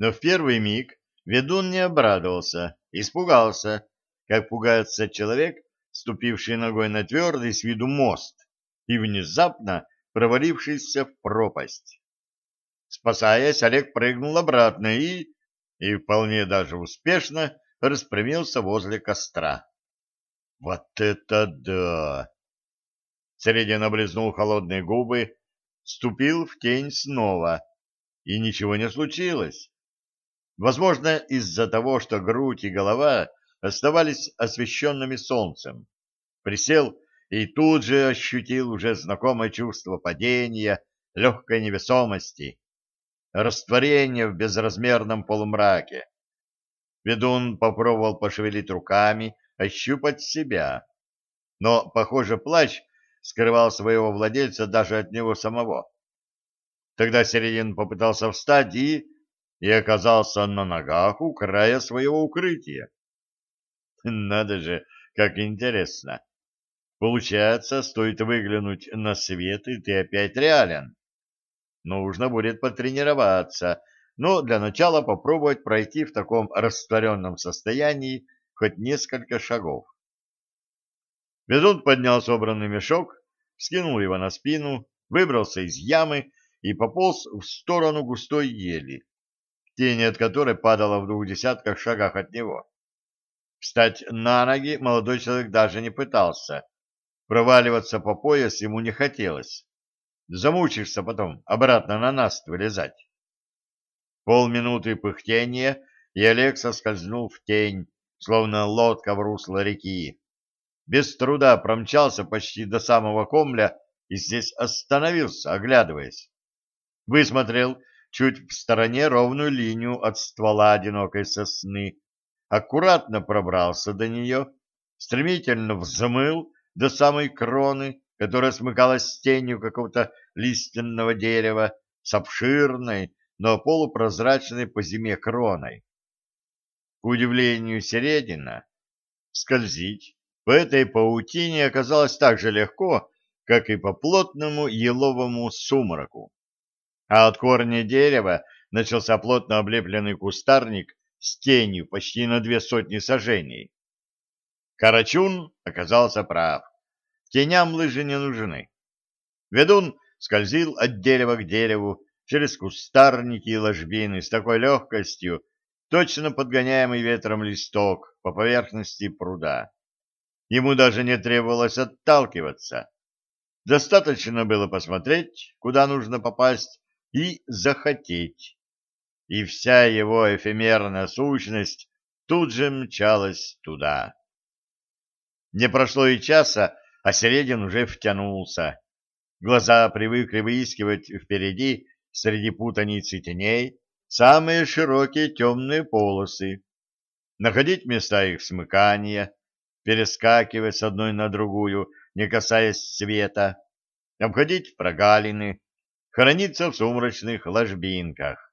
Но в первый миг ведун не обрадовался, испугался, как пугается человек, ступивший ногой на твердый с виду мост и внезапно провалившийся в пропасть. Спасаясь, Олег прыгнул обратно и, и вполне даже успешно, распрямился возле костра. Вот это да! Середин облизнул холодные губы, ступил в тень снова, и ничего не случилось. Возможно, из-за того, что грудь и голова оставались освещенными солнцем. Присел и тут же ощутил уже знакомое чувство падения, легкой невесомости, растворения в безразмерном полумраке. Ведун попробовал пошевелить руками, ощупать себя. Но, похоже, плащ скрывал своего владельца даже от него самого. Тогда Середин попытался встать и... и оказался на ногах у края своего укрытия. Надо же, как интересно. Получается, стоит выглянуть на свет, и ты опять реален. Нужно будет потренироваться, но для начала попробовать пройти в таком растворенном состоянии хоть несколько шагов. Ведун поднял собранный мешок, скинул его на спину, выбрался из ямы и пополз в сторону густой ели, тень от которой падала в двух десятках шагах от него. Встать на ноги молодой человек даже не пытался. Проваливаться по пояс ему не хотелось. Замучишься потом обратно на наст вылезать. Полминуты пыхтения, и Олег соскользнул в тень, словно лодка в русло реки. Без труда промчался почти до самого комля и здесь остановился, оглядываясь. Высмотрел чуть в стороне ровную линию от ствола одинокой сосны, аккуратно пробрался до нее, стремительно взмыл до самой кроны, которая смыкалась с тенью какого-то лиственного дерева с обширной, но полупрозрачной по зиме кроной. К удивлению Середина, скользить по этой паутине оказалось так же легко, как и по плотному еловому сумраку. А от корня дерева начался плотно облепленный кустарник с тенью почти на две сотни сажений. Карачун оказался прав. Теням лыжи не нужны. Ведун скользил от дерева к дереву через кустарники и ложбины с такой легкостью, точно подгоняемый ветром листок по поверхности пруда. Ему даже не требовалось отталкиваться. Достаточно было посмотреть, куда нужно попасть, и захотеть. И вся его эфемерная сущность тут же мчалась туда. Не прошло и часа, а Середин уже втянулся. Глаза привыкли выискивать впереди, среди путаницы теней, самые широкие темные полосы, находить места их смыкания, перескакивать с одной на другую, не касаясь света, обходить прогалины, храниться в сумрачных ложбинках,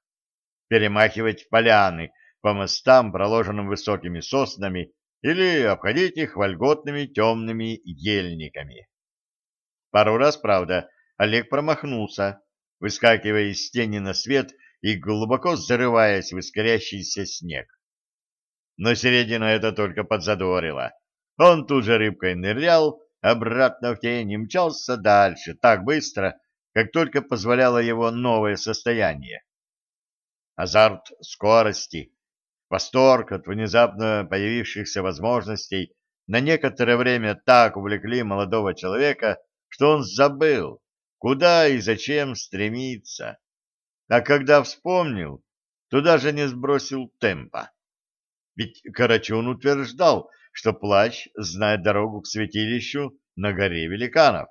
перемахивать поляны по мостам, проложенным высокими соснами, или обходить их вольготными темными ельниками. Пару раз, правда, Олег промахнулся, выскакивая из тени на свет и глубоко зарываясь в искрящийся снег. Но середина это только подзадорила. Он тут же рыбкой нырял, обратно в тень и мчался дальше так быстро, как только позволяло его новое состояние. Азарт скорости, восторг от внезапно появившихся возможностей на некоторое время так увлекли молодого человека, что он забыл, куда и зачем стремиться. А когда вспомнил, то даже не сбросил темпа. Ведь Карачун утверждал, что плащ знает дорогу к святилищу на горе великанов.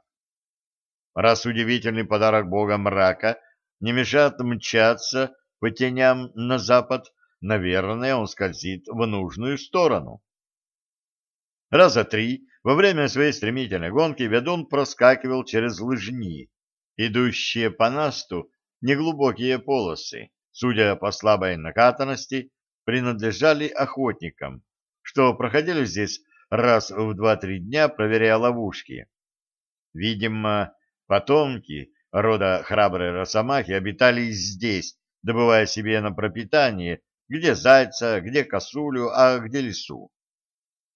Раз удивительный подарок бога мрака не мешает мчаться по теням на запад, наверное, он скользит в нужную сторону. Раза три во время своей стремительной гонки ведун проскакивал через лыжни, идущие по насту неглубокие полосы, судя по слабой накатанности, принадлежали охотникам, что проходили здесь раз в два-три дня, проверяя ловушки. Видимо, потомки рода храброй росомахи обитали здесь добывая себе на пропитание где зайца, где косулю, а где лису.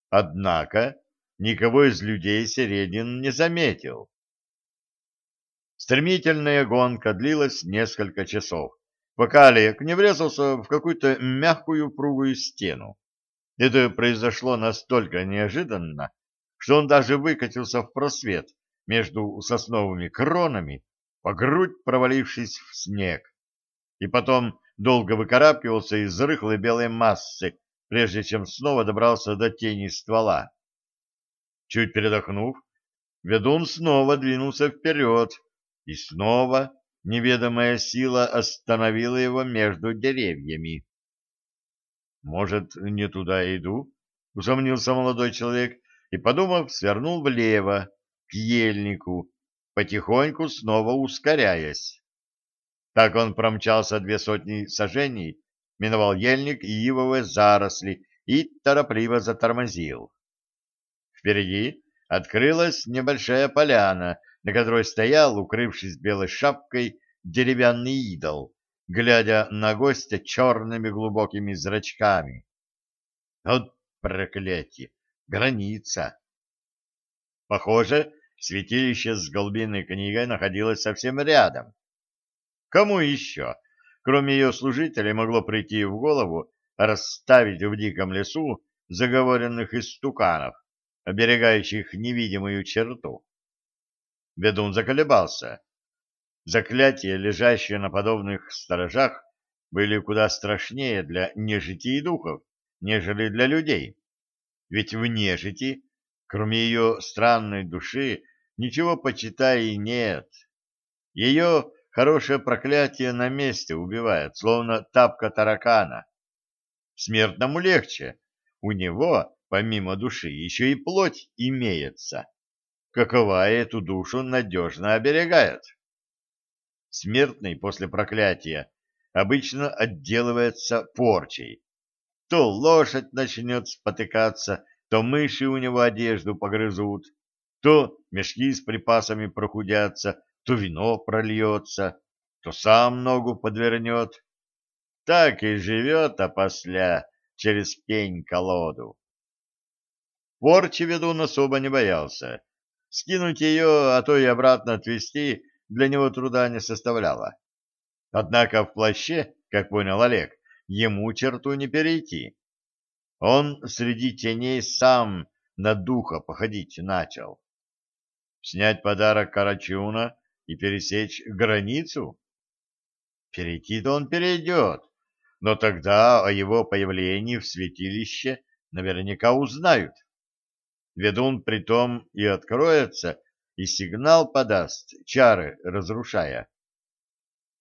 Однако никого из людей Середин не заметил. Стремительная гонка длилась несколько часов, пока Олег не врезался в какую-то мягкую пругую стену. Это произошло настолько неожиданно, что он даже выкатился в просвет между сосновыми кронами, по грудь провалившись в снег, и потом долго выкарабкивался из рыхлой белой массы, прежде чем снова добрался до тени ствола. Чуть передохнув, ведун снова двинулся вперед, и снова неведомая сила остановила его между деревьями. «Может, не туда иду?» — усомнился молодой человек и, подумав, свернул влево, к ельнику, потихоньку снова ускоряясь. Так он промчался две сотни сажений, миновал ельник и ивовые заросли и торопливо затормозил. Впереди открылась небольшая поляна, на которой стоял, укрывшись белой шапкой, деревянный идол, глядя на гостя черными глубокими зрачками. Вот проклятие! Граница! Похоже, святилище с голубиной книгой находилось совсем рядом. Кому еще, кроме ее служителей, могло прийти в голову расставить в диком лесу заговоренных истуканов, оберегающих невидимую черту? Ведун заколебался. Заклятия, лежащие на подобных сторожах, были куда страшнее для нежити и духов, нежели для людей. Ведь в нежити, кроме ее странной души, ничего почитай и нет. Ее хорошее проклятие на месте убивает, словно тапка таракана. Смертному легче. У него, помимо души, еще и плоть имеется какова эту душу надежно оберегает. Смертный после проклятия обычно отделывается порчей. То лошадь начнет спотыкаться, то мыши у него одежду погрызут, то мешки с припасами прохудятся, то вино прольется, то сам ногу подвернет. Так и живет опосля через пень-колоду. Порчи ведун особо не боялся Скинуть ее, а то и обратно отвезти, для него труда не составляло. Однако в плаще, как понял Олег, ему черту не перейти. Он среди теней сам на духа походить начал. Снять подарок Карачуна и пересечь границу? Перейти-то он перейдет, но тогда о его появлении в святилище наверняка узнают. Ведун притом и откроется, и сигнал подаст, чары разрушая.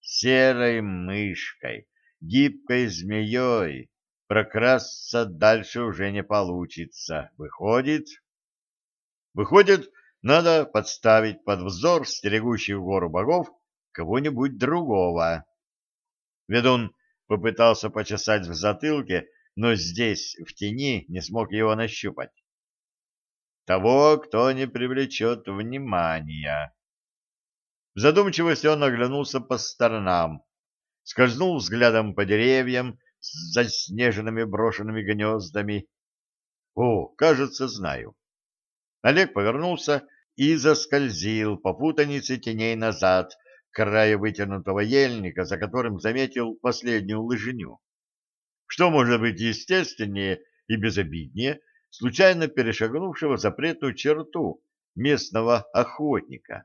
Серой мышкой, гибкой змеей прокрасться дальше уже не получится. Выходит... Выходит, надо подставить под взор стерегущих гору богов кого-нибудь другого. Ведун попытался почесать в затылке, но здесь, в тени, не смог его нащупать того, кто не привлечет внимания. В задумчивости он оглянулся по сторонам, скользнул взглядом по деревьям с заснеженными брошенными гнездами. О, кажется, знаю. Олег повернулся и заскользил по путанице теней назад, к краю вытянутого ельника, за которым заметил последнюю лыжню. Что может быть естественнее и безобиднее, случайно перешагнувшего запретную черту местного охотника.